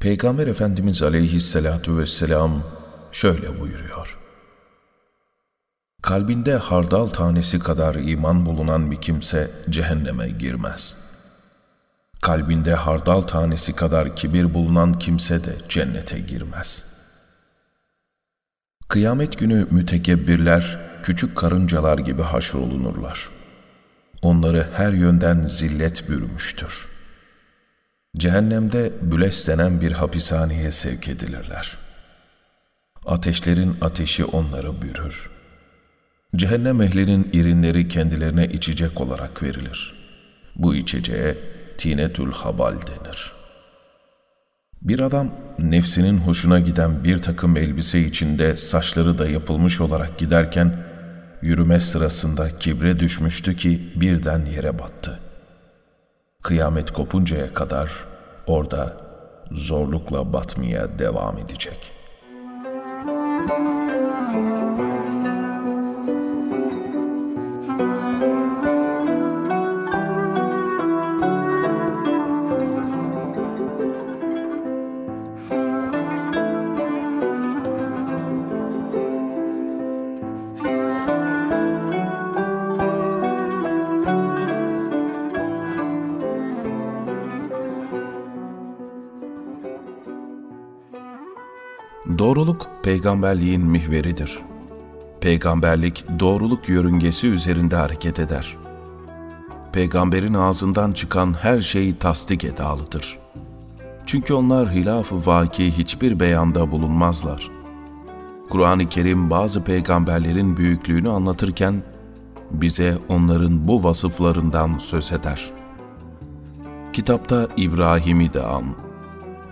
Peygamber Efendimiz aleyhissalatu vesselam şöyle buyuruyor. Kalbinde hardal tanesi kadar iman bulunan bir kimse cehenneme girmez. Kalbinde hardal tanesi kadar kibir bulunan kimse de cennete girmez. Kıyamet günü mütekebbirler küçük karıncalar gibi haşrolunurlar. Onları her yönden zillet bürümüştür. Cehennemde büles denen bir hapishaneye sevk edilirler. Ateşlerin ateşi onları bürür. Cehennem ehlinin irinleri kendilerine içecek olarak verilir. Bu içeceğe tinetül habal denir. Bir adam nefsinin hoşuna giden bir takım elbise içinde saçları da yapılmış olarak giderken yürüme sırasında kibre düşmüştü ki birden yere battı. Kıyamet kopuncaya kadar orada zorlukla batmaya devam edecek.'' Doğruluk peygamberliğin mihveridir. Peygamberlik doğruluk yörüngesi üzerinde hareket eder. Peygamberin ağzından çıkan her şey tasdik edalıdır. Çünkü onlar hilaf-ı vaki hiçbir beyanda bulunmazlar. Kur'an-ı Kerim bazı peygamberlerin büyüklüğünü anlatırken bize onların bu vasıflarından söz eder. Kitapta İbrahim'i de an.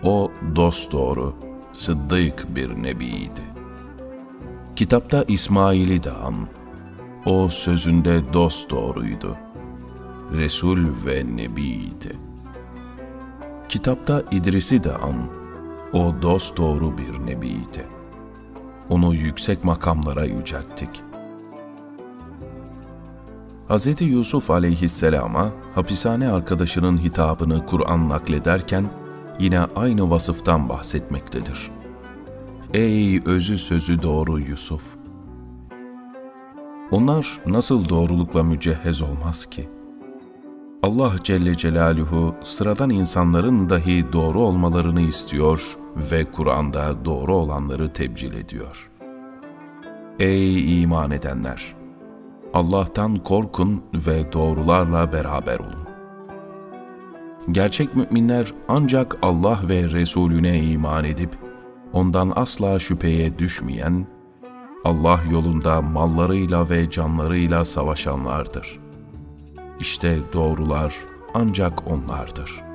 O dost doğru, sıddık bir nebiydi. Kitapta İsmail'i de an. O sözünde dost doğruydu. Resul ve nebiydi. Kitapta İdris'i de an. O dost doğru bir nebiydi. Onu yüksek makamlara yücelttik. Hz. Yusuf aleyhisselama hapishane arkadaşının hitabını Kur'an naklederken yine aynı vasıftan bahsetmektedir. Ey özü sözü doğru Yusuf! Onlar nasıl doğrulukla mücehhez olmaz ki? Allah Celle Celaluhu sıradan insanların dahi doğru olmalarını istiyor ve Kur'an'da doğru olanları tebcil ediyor. Ey iman edenler! Allah'tan korkun ve doğrularla beraber olun. Gerçek müminler ancak Allah ve Resulüne iman edip ondan asla şüpheye düşmeyen, Allah yolunda mallarıyla ve canlarıyla savaşanlardır. İşte doğrular ancak onlardır.''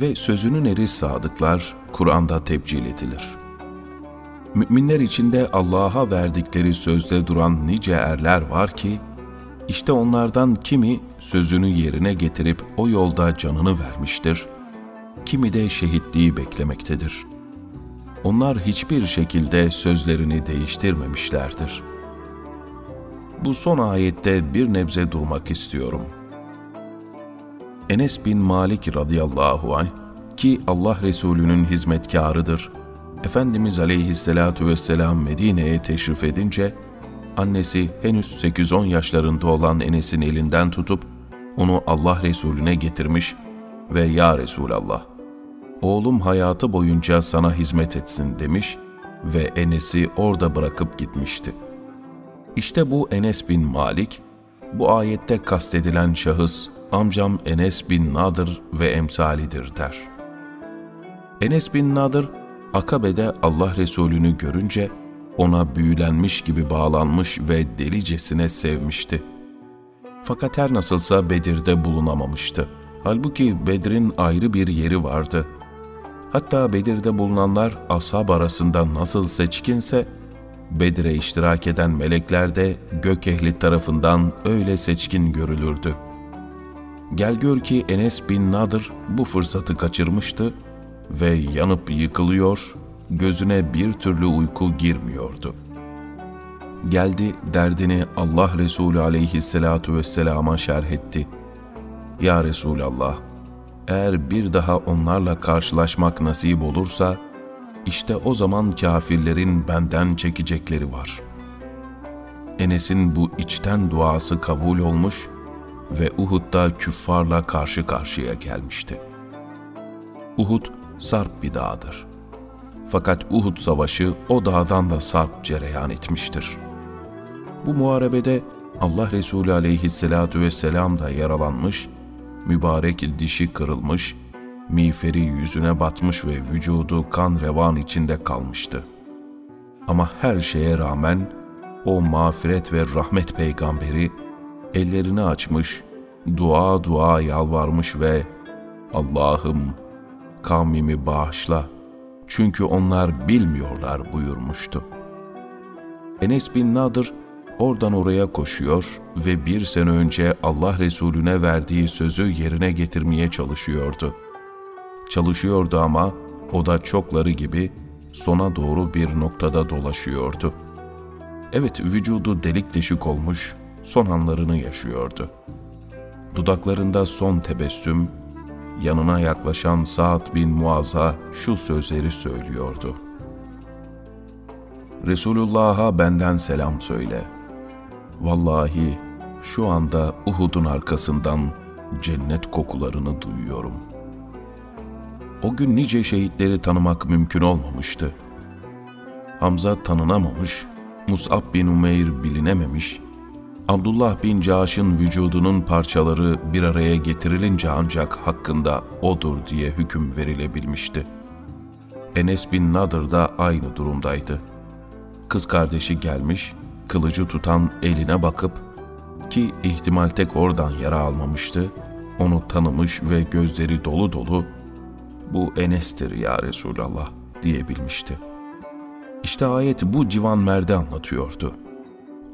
Ve sözünün eri sadıklar Kur'an'da tebcil edilir. Müminler içinde Allah'a verdikleri sözde duran nice erler var ki, işte onlardan kimi sözünü yerine getirip o yolda canını vermiştir, kimi de şehitliği beklemektedir. Onlar hiçbir şekilde sözlerini değiştirmemişlerdir. Bu son ayette bir nebze durmak istiyorum.'' Enes bin Malik radıyallahu anh ki Allah Resulü'nün hizmetkarıdır. Efendimiz aleyhissalatu vesselam Medine'ye teşrif edince annesi henüz 8-10 yaşlarında olan Enes'in elinden tutup onu Allah Resulüne getirmiş ve Ya Resulallah, oğlum hayatı boyunca sana hizmet etsin demiş ve Enes'i orada bırakıp gitmişti. İşte bu Enes bin Malik, bu ayette kastedilen şahıs amcam Enes bin Nadır ve emsalidir der. Enes bin Nadır, Akabe'de Allah Resulü'nü görünce ona büyülenmiş gibi bağlanmış ve delicesine sevmişti. Fakat her nasılsa Bedir'de bulunamamıştı. Halbuki Bedir'in ayrı bir yeri vardı. Hatta Bedir'de bulunanlar ashab arasında nasıl seçkinse, Bedir'e iştirak eden melekler de gök ehli tarafından öyle seçkin görülürdü.'' Gel gör ki Enes bin Nadır bu fırsatı kaçırmıştı ve yanıp yıkılıyor, gözüne bir türlü uyku girmiyordu. Geldi derdini Allah Resulü aleyhisselatu vesselama şerh etti. Ya Resulallah, eğer bir daha onlarla karşılaşmak nasip olursa, işte o zaman kafirlerin benden çekecekleri var. Enes'in bu içten duası kabul olmuş ve Uhud'da küffarla karşı karşıya gelmişti. Uhud, sarp bir dağdır. Fakat Uhud savaşı o dağdan da sarp cereyan etmiştir. Bu muharebede Allah Resulü aleyhisselatu vesselam da yaralanmış, mübarek dişi kırılmış, miğferi yüzüne batmış ve vücudu kan revan içinde kalmıştı. Ama her şeye rağmen o mağfiret ve rahmet peygamberi ellerini açmış, dua dua yalvarmış ve Allah'ım kavmimi bağışla çünkü onlar bilmiyorlar buyurmuştu. Enes bin Nadır oradan oraya koşuyor ve bir sene önce Allah Resulüne verdiği sözü yerine getirmeye çalışıyordu. Çalışıyordu ama o da çokları gibi sona doğru bir noktada dolaşıyordu. Evet vücudu delik deşik olmuş, son anlarını yaşıyordu. Dudaklarında son tebessüm, yanına yaklaşan Sa'd bin Muaz'a şu sözleri söylüyordu. Resulullah'a benden selam söyle. Vallahi şu anda Uhud'un arkasından cennet kokularını duyuyorum. O gün nice şehitleri tanımak mümkün olmamıştı. Hamza tanınamamış, Mus'ab bin Umeyr bilinememiş, Abdullah bin Caş'ın vücudunun parçaları bir araya getirilince ancak hakkında odur diye hüküm verilebilmişti. Enes bin Nadır da aynı durumdaydı. Kız kardeşi gelmiş, kılıcı tutan eline bakıp ki ihtimal tek oradan yara almamıştı, onu tanımış ve gözleri dolu dolu bu Enes'tir ya Resulallah diyebilmişti. İşte ayet bu civan merde anlatıyordu.''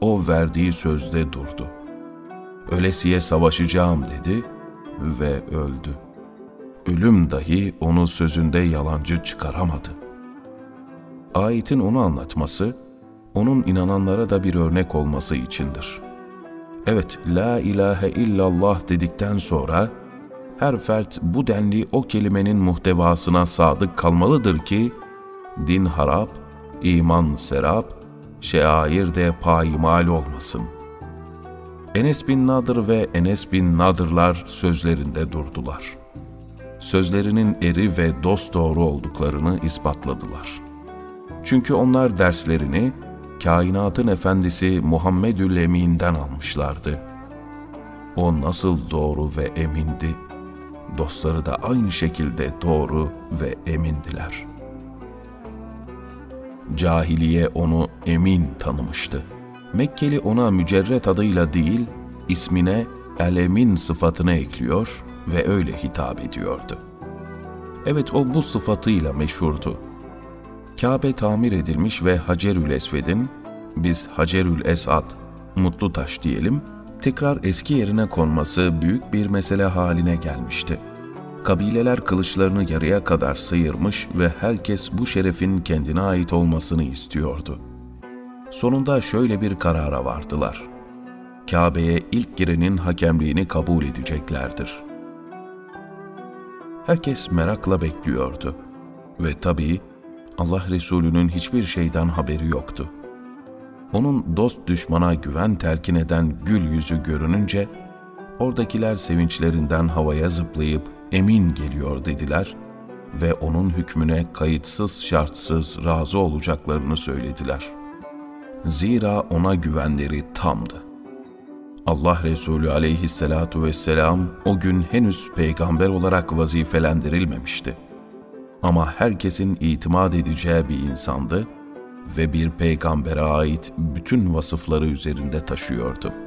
O verdiği sözde durdu. Ölesiye savaşacağım dedi ve öldü. Ölüm dahi onu sözünde yalancı çıkaramadı. Ayetin onu anlatması, onun inananlara da bir örnek olması içindir. Evet, La ilahe illallah dedikten sonra, her fert bu denli o kelimenin muhtevasına sadık kalmalıdır ki, din harap, iman serap, şair de payimal olmasın. Enes bin Nadır ve Enes bin Nadırlar sözlerinde durdular. Sözlerinin eri ve dost doğru olduklarını ispatladılar. Çünkü onlar derslerini kainatın efendisi Muhammedül Emin'den almışlardı. O nasıl doğru ve emindi, dostları da aynı şekilde doğru ve emindiler.'' Cahiliye onu emin tanımıştı. Mekkeli ona mücerret adıyla değil, ismine el-emin sıfatını ekliyor ve öyle hitap ediyordu. Evet o bu sıfatıyla meşhurdu. Kabe tamir edilmiş ve Hacerül Esved'in, biz Hacerül Esad, mutlu taş diyelim, tekrar eski yerine konması büyük bir mesele haline gelmişti.'' Kabileler kılıçlarını yarıya kadar sıyırmış ve herkes bu şerefin kendine ait olmasını istiyordu. Sonunda şöyle bir karara vardılar. Kabe'ye ilk girenin hakemliğini kabul edeceklerdir. Herkes merakla bekliyordu. Ve tabii Allah Resulü'nün hiçbir şeyden haberi yoktu. Onun dost düşmana güven telkin eden gül yüzü görününce, oradakiler sevinçlerinden havaya zıplayıp emin geliyor dediler ve onun hükmüne kayıtsız şartsız razı olacaklarını söylediler. Zira ona güvenleri tamdı. Allah Resulü aleyhissalatu vesselam o gün henüz peygamber olarak vazifelendirilmemişti. Ama herkesin itimat edeceği bir insandı ve bir peygambere ait bütün vasıfları üzerinde taşıyordu.''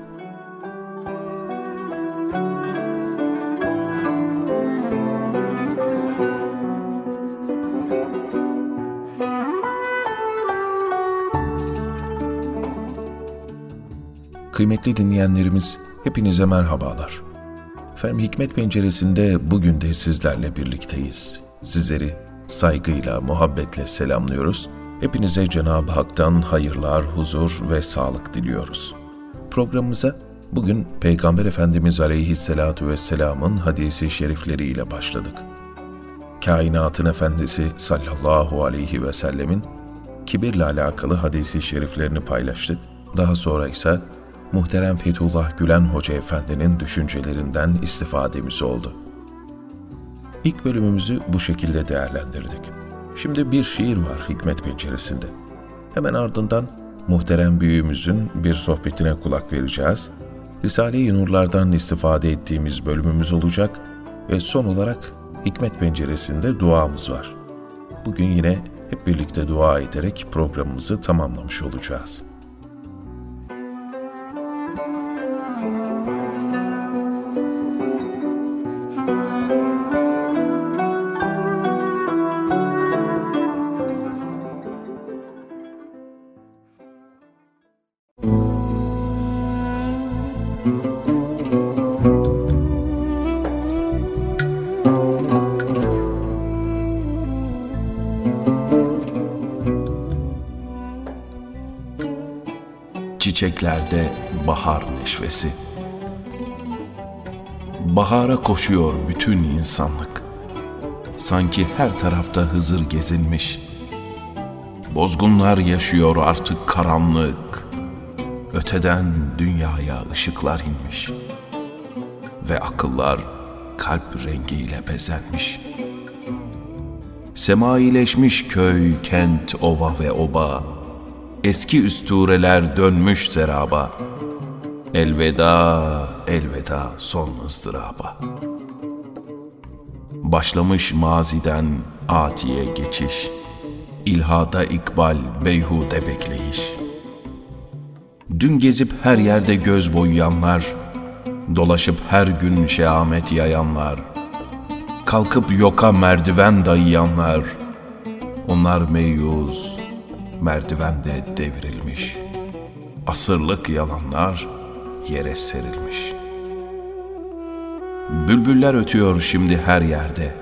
Kıymetli dinleyenlerimiz, hepinize merhabalar. Efendim Hikmet Penceresi'nde bugün de sizlerle birlikteyiz. Sizleri saygıyla, muhabbetle selamlıyoruz. Hepinize Cenab-ı Hak'tan hayırlar, huzur ve sağlık diliyoruz. Programımıza bugün Peygamber Efendimiz Aleyhisselatu Vesselam'ın hadisi şerifleriyle başladık. Kainatın Efendisi sallallahu aleyhi ve sellemin kibirle alakalı hadisi şeriflerini paylaştık. Daha sonra ise muhterem Fethullah Gülen Hoca Efendi'nin düşüncelerinden istifademiz oldu. İlk bölümümüzü bu şekilde değerlendirdik. Şimdi bir şiir var Hikmet Penceresi'nde. Hemen ardından muhterem büyüğümüzün bir sohbetine kulak vereceğiz. Risale-i Nurlardan istifade ettiğimiz bölümümüz olacak ve son olarak Hikmet Penceresi'nde duamız var. Bugün yine hep birlikte dua ederek programımızı tamamlamış olacağız. Çiçeklerde bahar neşvesi. Bahara koşuyor bütün insanlık. Sanki her tarafta Hızır gezinmiş. Bozgunlar yaşıyor artık karanlık. Öteden dünyaya ışıklar inmiş. Ve akıllar kalp rengiyle bezenmiş. Semaileşmiş köy, kent, ova ve oba eski üstüreler dönmüş seraba. Elveda, elveda son ızdıraba. Başlamış maziden atiye geçiş, ilhada ikbal, beyhude bekleyiş. Dün gezip her yerde göz boyayanlar, dolaşıp her gün şehamet yayanlar, kalkıp yoka merdiven dayayanlar, onlar meyuz, merdivende devrilmiş. Asırlık yalanlar yere serilmiş. Bülbüller ötüyor şimdi her yerde.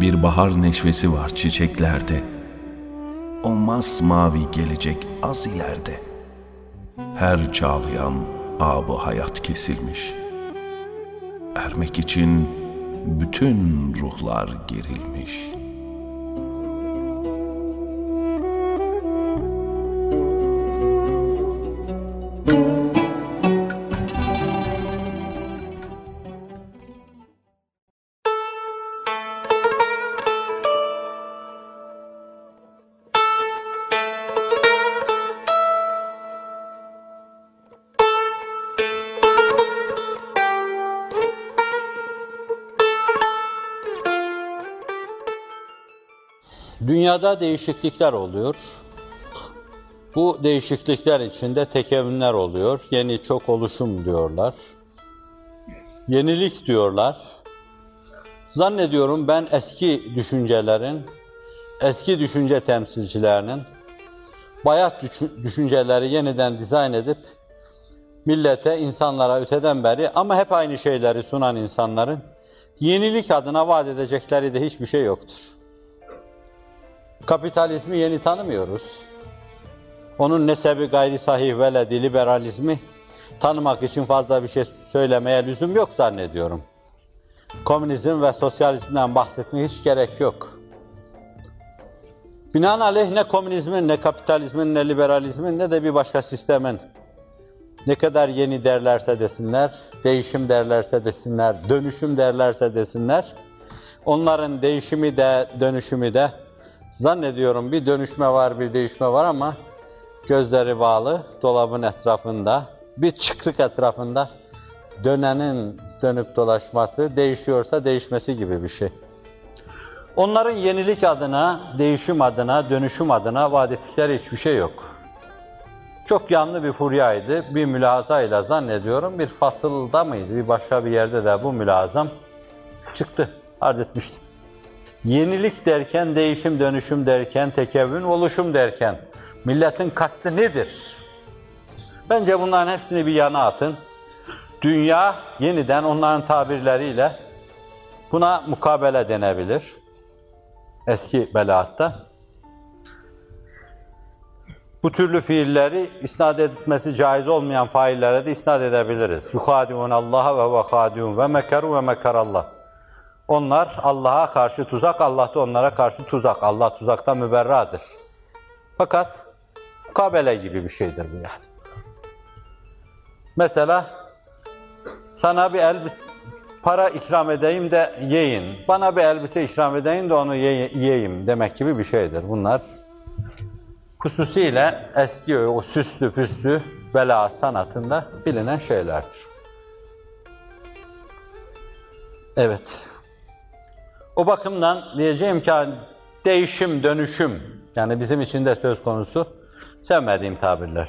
Bir bahar neşvesi var çiçeklerde. O masmavi gelecek az ileride. Her çağlayan abu hayat kesilmiş. Ermek için bütün ruhlar gerilmiş.'' Dünyada değişiklikler oluyor. Bu değişiklikler içinde tekevünler oluyor. Yeni çok oluşum diyorlar. Yenilik diyorlar. Zannediyorum ben eski düşüncelerin, eski düşünce temsilcilerinin bayat düşünceleri yeniden dizayn edip millete, insanlara öteden beri ama hep aynı şeyleri sunan insanların yenilik adına vaat edecekleri de hiçbir şey yoktur. Kapitalizmi yeni tanımıyoruz. Onun nesebi gayri sahih veledi liberalizmi tanımak için fazla bir şey söylemeye lüzum yok zannediyorum. Komünizm ve sosyalizmden bahsetmeye hiç gerek yok. Binaenaleyh ne komünizmin, ne kapitalizmin, ne liberalizmin, ne de bir başka sistemin ne kadar yeni derlerse desinler, değişim derlerse desinler, dönüşüm derlerse desinler, onların değişimi de, dönüşümü de Zannediyorum bir dönüşme var, bir değişme var ama gözleri bağlı, dolabın etrafında, bir çıktık etrafında dönenin dönüp dolaşması, değişiyorsa değişmesi gibi bir şey. Onların yenilik adına, değişim adına, dönüşüm adına vaat ettikleri hiçbir şey yok. Çok yanlı bir furyaydı. Bir mülazayla zannediyorum bir fasılda mıydı, bir başka bir yerde de bu mülazam çıktı, arz etmiştim. Yenilik derken, değişim dönüşüm derken, tekevvün oluşum derken milletin kastı nedir? Bence bunların hepsini bir yana atın. Dünya yeniden onların tabirleriyle buna mukabele denebilir. eski belaatta. Bu türlü fiilleri isnat etmesi caiz olmayan faillere de isnat edebiliriz. Yuhadiun Allah'a ve ve ve mekeru ve mekarallah. Onlar Allah'a karşı tuzak, Allah da onlara karşı tuzak. Allah tuzakta müberradır. Fakat mukabele gibi bir şeydir bu yani. Mesela sana bir elbise, para ikram edeyim de yiyin. Bana bir elbise ikram edeyim de onu ye- yiyeyim demek gibi bir şeydir. Bunlar hususiyle eski o süslü püslü bela sanatında bilinen şeylerdir. Evet. O bakımdan diyeceğim ki değişim, dönüşüm yani bizim için de söz konusu sevmediğim tabirler.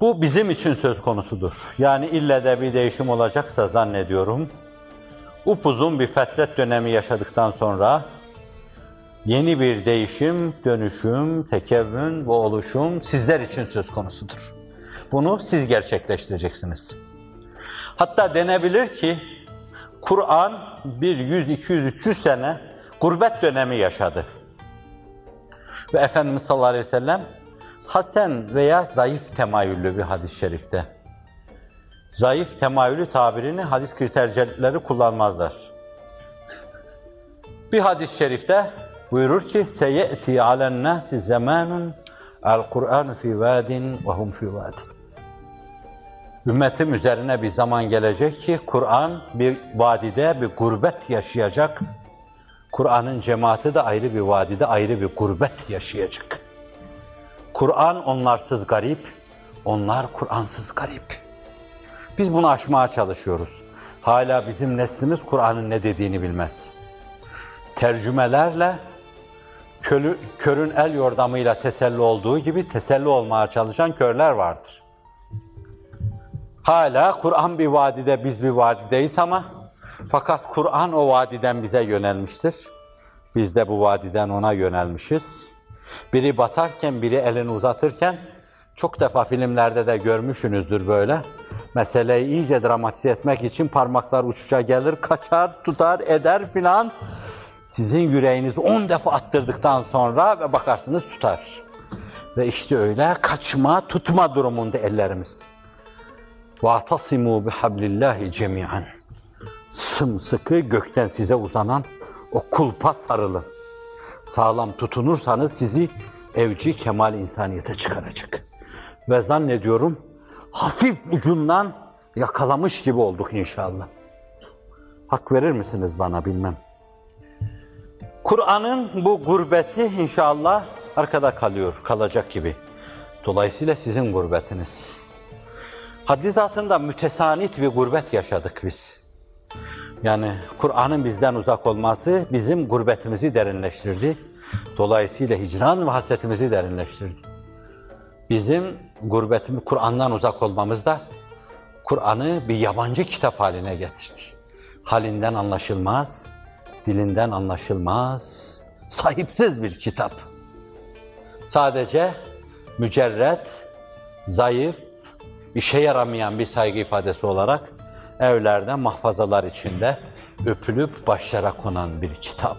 Bu bizim için söz konusudur. Yani ille de bir değişim olacaksa zannediyorum, upuzun bir fetret dönemi yaşadıktan sonra yeni bir değişim, dönüşüm, tekevvün ve oluşum sizler için söz konusudur. Bunu siz gerçekleştireceksiniz. Hatta denebilir ki Kur'an bir 100, 200, 300 sene gurbet dönemi yaşadı. Ve Efendimiz sallallahu aleyhi ve sellem hasen veya zayıf temayüllü bir hadis-i şerifte. Zayıf temayülü tabirini hadis kritercileri kullanmazlar. Bir hadis-i şerifte buyurur ki seyeti alen nasi zamanun el Kur'an fi vadin ve hum fi vadin. Ümmetim üzerine bir zaman gelecek ki Kur'an bir vadide bir gurbet yaşayacak. Kur'an'ın cemaati de ayrı bir vadide ayrı bir gurbet yaşayacak. Kur'an onlarsız garip, onlar Kur'ansız garip. Biz bunu aşmaya çalışıyoruz. Hala bizim neslimiz Kur'an'ın ne dediğini bilmez. Tercümelerle körü, körün el yordamıyla teselli olduğu gibi teselli olmaya çalışan körler vardır. Hala Kur'an bir vadide, biz bir vadideyiz ama fakat Kur'an o vadiden bize yönelmiştir. Biz de bu vadiden ona yönelmişiz. Biri batarken, biri elini uzatırken çok defa filmlerde de görmüşsünüzdür böyle. Meseleyi iyice dramatize etmek için parmaklar uçuşa gelir, kaçar, tutar, eder filan. Sizin yüreğinizi on defa attırdıktan sonra ve bakarsınız tutar. Ve işte öyle kaçma, tutma durumunda ellerimiz. وَاَعْتَصِمُوا بِحَبْلِ اللّٰهِ جَمِيعًا Sımsıkı gökten size uzanan o kulpa sarılın. Sağlam tutunursanız sizi evci kemal insaniyete çıkaracak. Ve zannediyorum hafif ucundan yakalamış gibi olduk inşallah. Hak verir misiniz bana bilmem. Kur'an'ın bu gurbeti inşallah arkada kalıyor, kalacak gibi. Dolayısıyla sizin gurbetiniz. Hadizatında mütesanit bir gurbet yaşadık biz. Yani Kur'an'ın bizden uzak olması bizim gurbetimizi derinleştirdi. Dolayısıyla hicran ve hasretimizi derinleştirdi. Bizim gurbetimiz, Kur'an'dan uzak olmamız da Kur'an'ı bir yabancı kitap haline getirdi. Halinden anlaşılmaz, dilinden anlaşılmaz, sahipsiz bir kitap. Sadece mücerret, zayıf, işe yaramayan bir saygı ifadesi olarak evlerde mahfazalar içinde öpülüp başlara konan bir kitap.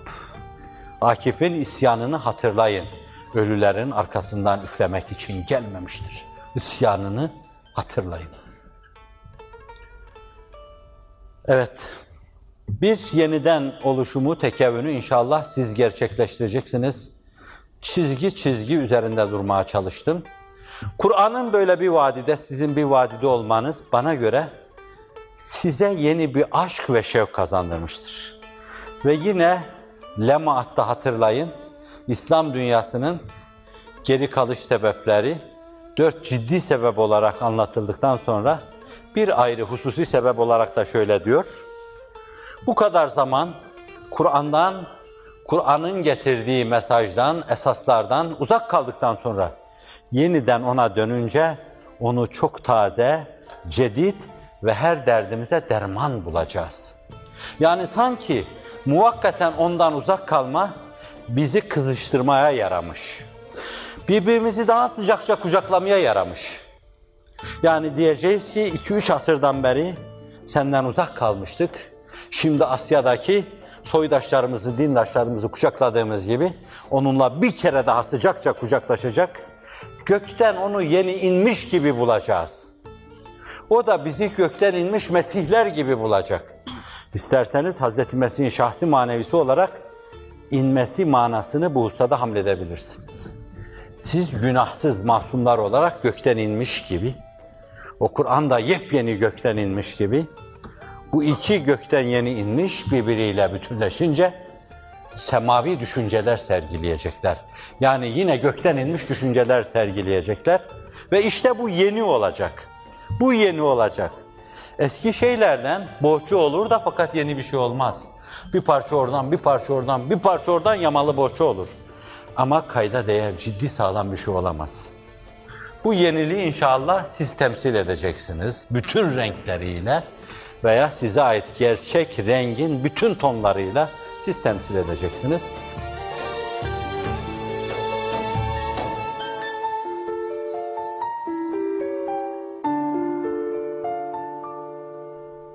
Akif'in isyanını hatırlayın. Ölülerin arkasından üflemek için gelmemiştir. İsyanını hatırlayın. Evet, bir yeniden oluşumu, tekevünü inşallah siz gerçekleştireceksiniz. Çizgi çizgi üzerinde durmaya çalıştım. Kur'an'ın böyle bir vadide, sizin bir vadide olmanız bana göre size yeni bir aşk ve şevk kazandırmıştır. Ve yine Lema'atta hatırlayın, İslam dünyasının geri kalış sebepleri dört ciddi sebep olarak anlatıldıktan sonra bir ayrı hususi sebep olarak da şöyle diyor. Bu kadar zaman Kur'an'dan, Kur'an'ın getirdiği mesajdan, esaslardan uzak kaldıktan sonra yeniden ona dönünce onu çok taze, cedid ve her derdimize derman bulacağız. Yani sanki muvakkaten ondan uzak kalma bizi kızıştırmaya yaramış. Birbirimizi daha sıcakça kucaklamaya yaramış. Yani diyeceğiz ki 2-3 asırdan beri senden uzak kalmıştık. Şimdi Asya'daki soydaşlarımızı, dindaşlarımızı kucakladığımız gibi onunla bir kere daha sıcakça kucaklaşacak. Gökten onu yeni inmiş gibi bulacağız. O da bizi gökten inmiş Mesihler gibi bulacak. İsterseniz Hz. Mesih'in şahsi manevisi olarak inmesi manasını bu hususada hamledebilirsiniz. Siz günahsız masumlar olarak gökten inmiş gibi, o Kur'an'da yepyeni gökten inmiş gibi, bu iki gökten yeni inmiş birbiriyle bütünleşince semavi düşünceler sergileyecekler. Yani yine gökten inmiş düşünceler sergileyecekler ve işte bu yeni olacak. Bu yeni olacak. Eski şeylerden bohça olur da fakat yeni bir şey olmaz. Bir parça oradan, bir parça oradan, bir parça oradan yamalı bohça olur. Ama kayda değer, ciddi sağlam bir şey olamaz. Bu yeniliği inşallah siz temsil edeceksiniz. Bütün renkleriyle veya size ait gerçek rengin bütün tonlarıyla siz temsil edeceksiniz.